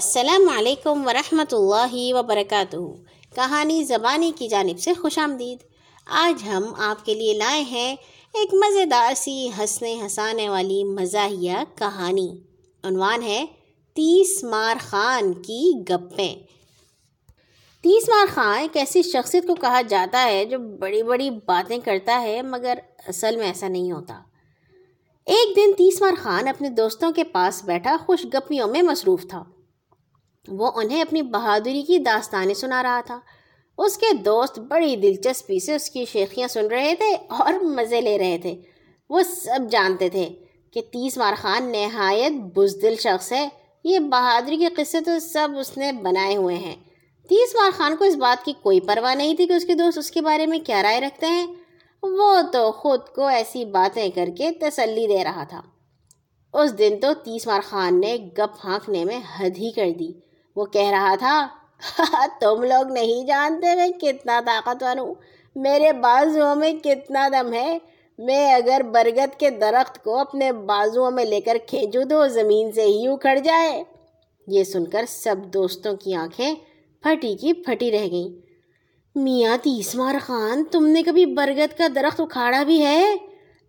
السلام علیکم ورحمۃ اللہ وبرکاتہ۔ کہانی زبانی کی جانب سے خوش آمدید۔ آج ہم آپ کے لیے لائے ہیں ایک مزیدار سی ہنسنے ہنسانے والی مزاحیہ کہانی۔ عنوان ہے تیس مار خان کی گپیں۔ تیس مار خان ایک ایسی شخصیت کو کہا جاتا ہے جو بڑی بڑی باتیں کرتا ہے مگر اصل میں ایسا نہیں ہوتا۔ ایک دن تیس مار خان اپنے دوستوں کے پاس بیٹھا، خوش گپیوں میں مصروف تھا۔ وہ انہیں اپنی بہادری کی داستانیں سنا رہا تھا۔ اس کے دوست بڑی دلچسپی سے اس کی شیخیاں سن رہے تھے اور مزے لے رہے تھے۔ وہ سب جانتے تھے کہ تیس مار خان نہایت بزدل شخص ہے۔ یہ بہادری کے قصے تو سب اس نے بنائے ہوئے ہیں۔ تیس مار خان کو اس بات کی کوئی پرواہ نہیں تھی کہ اس کے دوست اس کے بارے میں کیا رائے رکھتے ہیں۔ وہ تو خود کو ایسی باتیں کر کے تسلی دے رہا تھا۔ اس دن تو تیس مار خان نے گپ ہانکنے میں حد ہی کر دی۔ وہ کہہ رہا تھا ہاں، تم لوگ نہیں جانتے میں کتنا طاقتور ہوں۔ میرے بازوؤں میں کتنا دم ہے۔ میں اگر برگد کے درخت کو اپنے بازوؤں میں لے کر کھینچوں تو زمین سے ہی اکھڑ جائے۔ یہ سن کر سب دوستوں کی آنکھیں پھٹی کی پھٹی رہ گئیں۔ میاں تیسمار خان، تم نے کبھی برگد کا درخت اکھاڑا بھی ہے؟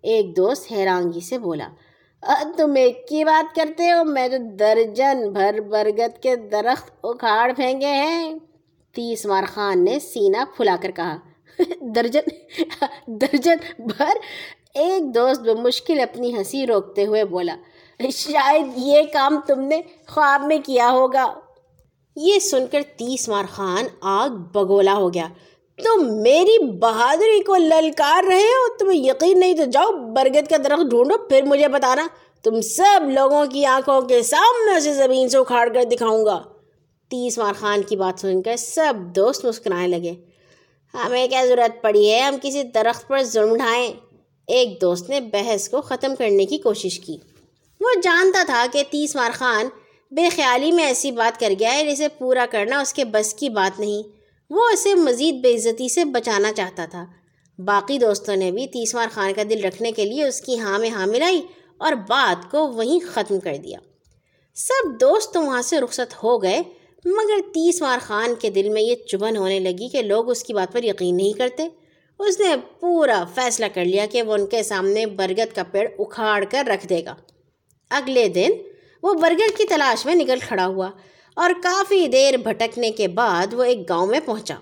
ایک دوست حیرانگی سے بولا تم ایک کی بات کرتے ہو، میں تو درجن بھر برگد کے درخت اکھاڑ پھینکے ہیں۔ تیس مار خان نے سینہ پھلا کر کہا، درجن درجن بھر؟ ایک دوست بمشکل اپنی ہنسی روکتے ہوئے بولا، شاید یہ کام تم نے خواب میں کیا ہوگا۔ یہ سن کر تیس مار خان آگ بگولا ہو گیا۔ تم میری بہادری کو للکار رہے ہو، تمہیں یقین نہیں تو جاؤ برگد کا درخت ڈھونڈو، پھر مجھے بتانا۔ تم سب لوگوں کی آنکھوں کے سامنے سے زمین سے اکھاڑ کر دکھاؤں گا۔ تیس مار خان کی بات سن کر سب دوست مسکرانے لگے۔ ہمیں کیا ضرورت پڑی ہے؟ ہم کسی درخت پر ظلم ڈھائیں۔ ایک دوست نے بحث کو ختم کرنے کی کوشش کی۔ وہ جانتا تھا کہ تیس مار خان بے خیالی میں ایسی بات کر گیا ہے جسے پورا کرنا اس کے بس کی بات نہیں۔ وہ اسے مزید بے عزتی سے بچانا چاہتا تھا۔ باقی دوستوں نے بھی تیسوار خان کا دل رکھنے کے لیے اس کی ہاں میں ہاں ملائی اور بات کو وہیں ختم کر دیا۔ سب دوست تو وہاں سے رخصت ہو گئے، مگر تیسوار خان کے دل میں یہ چبھن ہونے لگی کہ لوگ اس کی بات پر یقین نہیں کرتے۔ اس نے پورا فیصلہ کر لیا کہ وہ ان کے سامنے برگد کا پیڑ اکھاڑ کر رکھ دے گا۔ اگلے دن وہ برگد کی تلاش میں نکل کھڑا ہوا۔ اور کافی دیر بھٹکنے کے بعد وہ ایک گاؤں میں پہنچا۔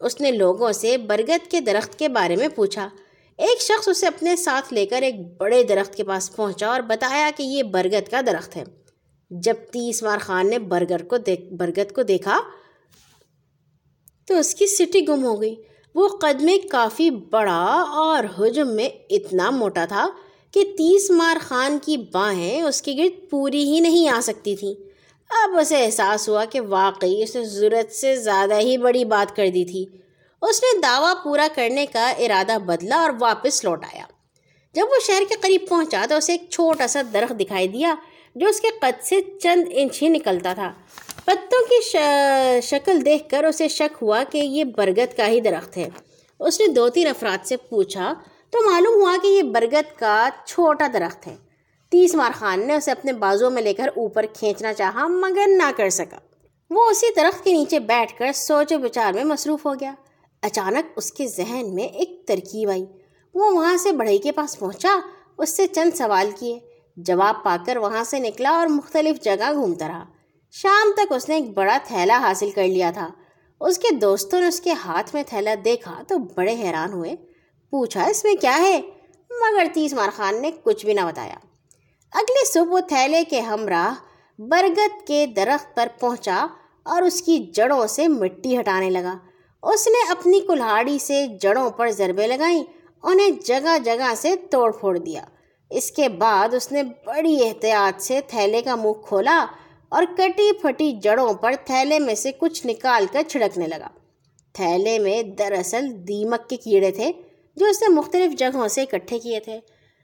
اس نے لوگوں سے برگد کے درخت کے بارے میں پوچھا۔ ایک شخص اسے اپنے ساتھ لے کر ایک بڑے درخت کے پاس پہنچا اور بتایا کہ یہ برگد کا درخت ہے۔ جب تیس مار خان نے برگر کو دیکھ، برگد کو دیکھا تو اس کی سٹی گم ہو گئی۔ وہ قدمے کافی بڑا اور حجم میں اتنا موٹا تھا کہ تیس مار خان کی باہیں اس کی گرد پوری ہی نہیں آ سکتی تھیں۔ اب اسے احساس ہوا کہ واقعی اس نے ضرورت سے زیادہ ہی بڑی بات کر دی تھی۔ اس نے دعویٰ پورا کرنے کا ارادہ بدلا اور واپس لوٹ آیا۔ جب وہ شہر کے قریب پہنچا تو اسے ایک چھوٹا سا درخت دکھائی دیا جو اس کے قد سے چند انچ ہی نکلتا تھا۔ پتوں کی شکل دیکھ کر اسے شک ہوا کہ یہ برگد کا ہی درخت ہے۔ اس نے دو تین افراد سے پوچھا تو معلوم ہوا کہ یہ برگد کا چھوٹا درخت ہے۔ تیس مار خان نے اسے اپنے بازو میں لے کر اوپر کھینچنا چاہا، مگر نہ کر سکا۔ وہ اسی درخت کے نیچے بیٹھ کر سوچ و بچار میں مصروف ہو گیا۔ اچانک اس کے ذہن میں ایک ترکیب آئی۔ وہ وہاں سے بڑھئی کے پاس پہنچا، اس سے چند سوال کیے۔ جواب پا کر وہاں سے نکلا اور مختلف جگہ گھومتا رہا۔ شام تک اس نے ایک بڑا تھیلا حاصل کر لیا تھا۔ اس کے دوستوں نے اس کے ہاتھ میں تھیلا دیکھا تو بڑے حیران ہوئے۔ پوچھا، اس میں کیا ہے؟ مگر تیس مار خان نے کچھ بھی نہ بتایا۔ اگلے صبح وہ تھیلے کے ہمراہ برگد کے درخت پر پہنچا اور اس کی جڑوں سے مٹی ہٹانے لگا۔ اس نے اپنی کلہاڑی سے جڑوں پر ضربے لگائیں، انہیں جگہ جگہ سے توڑ پھوڑ دیا۔ اس کے بعد اس نے بڑی احتیاط سے تھیلے کا منہ کھولا اور کٹی پھٹی جڑوں پر تھیلے میں سے کچھ نکال کر چھڑکنے لگا۔ تھیلے میں دراصل دیمک کے کیڑے تھے جو اس نے مختلف جگہوں سے اکٹھے کیے تھے۔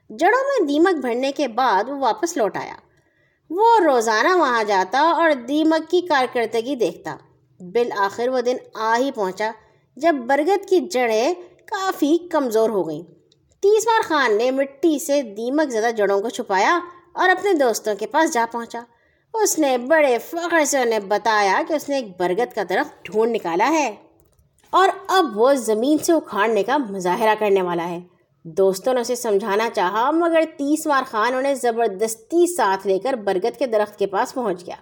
جڑوں میں دیمک بھرنے کے بعد وہ واپس لوٹ آیا۔ وہ روزانہ وہاں جاتا اور دیمک کی کارکردگی دیکھتا۔ بالآخر وہ دن آ ہی پہنچا جب برگد کی جڑیں کافی کمزور ہو گئیں۔ تیس بار خان نے مٹی سے دیمک زدہ جڑوں کو چھپایا اور اپنے دوستوں کے پاس جا پہنچا۔ اس نے بڑے فخر سے انہیں بتایا کہ اس نے ایک برگد کا درخت ڈھونڈ نکالا ہے اور اب وہ زمین سے اکھاڑنے کا مظاہرہ کرنے والا ہے۔ دوستوں نے اسے سمجھانا چاہا، مگر تیس مار خان انہیں زبردستی ساتھ لے کر برگد کے درخت کے پاس پہنچ گیا۔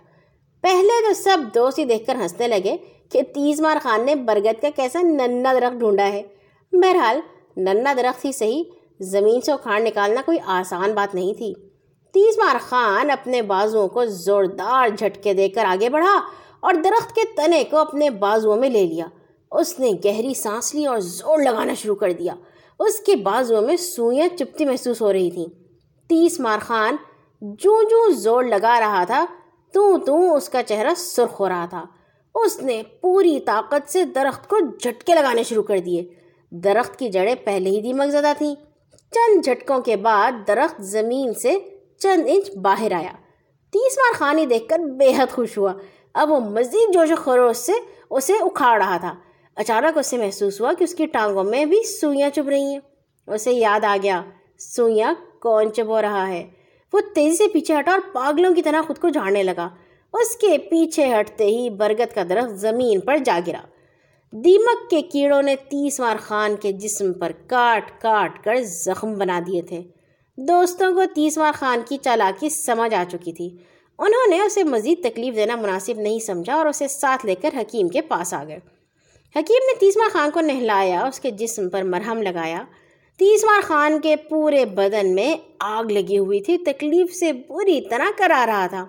پہلے تو سب دوست ہی دیکھ کر ہنسنے لگے کہ تیس مار خان نے برگد کا کیسا ننا درخت ڈھونڈا ہے۔ بہرحال ننا درخت ہی صحیح زمین سے اکھاڑ نکالنا کوئی آسان بات نہیں تھی۔ تیس مار خان اپنے بازوؤں کو زوردار جھٹکے دے کر آگے بڑھا اور درخت کے تنے کو اپنے بازوؤں میں لے لیا۔ اس نے گہری سانس لی اور زور لگانا شروع کر دیا۔ اس کے بازوؤں میں سوئیاں چپتی محسوس ہو رہی تھیں۔ تیس مار خان جو جو زور لگا رہا تھا تو تو اس کا چہرہ سرخ ہو رہا تھا۔ اس نے پوری طاقت سے درخت کو جھٹکے لگانے شروع کر دیے۔ درخت کی جڑیں پہلے ہی دیمک زدہ تھیں۔ چند جھٹکوں کے بعد درخت زمین سے چند انچ باہر آیا۔ تیس مار خانی دیکھ کر بے حد خوش ہوا۔ اب وہ مزید جوش و خروش سے اسے اکھاڑ رہا تھا۔ اچانک اسے محسوس ہوا کہ اس کی ٹانگوں میں بھی سوئیاں چبھ رہی ہیں۔ اسے یاد آ گیا، سوئیاں کون چبو رہا ہے۔ وہ تیزی سے پیچھے ہٹا اور پاگلوں کی طرح خود کو جھاڑنے لگا۔ اس کے پیچھے ہٹتے ہی برگد کا درخت زمین پر جا گرا۔ دیمک کے کیڑوں نے تیس مار خان کے جسم پر کاٹ کاٹ کر زخم بنا دیے تھے۔ دوستوں کو تیس مار خان کی چالاکی سمجھ آ چکی تھی۔ انہوں نے اسے مزید تکلیف دینا مناسب نہیں سمجھا اور اسے ساتھ لے کر حکیم کے پاس آ گئے۔ حکیم نے تیس مار خان کو نہلایا، اس کے جسم پر مرہم لگایا۔ تیس مار خان کے پورے بدن میں آگ لگی ہوئی تھی، تکلیف سے بری طرح کرا رہا تھا۔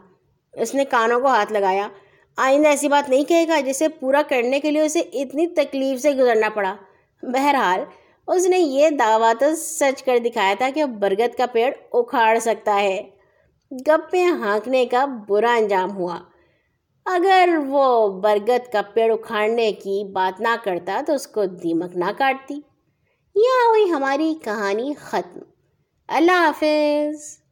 اس نے کانوں کو ہاتھ لگایا۔ آئندہ ایسی بات نہیں کہے گا جسے پورا کرنے کے لیے اسے اتنی تکلیف سے گزرنا پڑا۔ بہرحال، اس نے یہ دعویٰ تو سچ کر دکھایا تھا کہ برگد کا پیڑ اکھاڑ سکتا ہے۔ گپے ہانکنے کا برا انجام ہوا۔ اگر وہ برگد کا پیڑ اکھاڑنے کی بات نہ کرتا تو اس کو دیمک نہ کاٹتی۔ یہاں ہوئی ہماری کہانی ختم۔ اللہ حافظ۔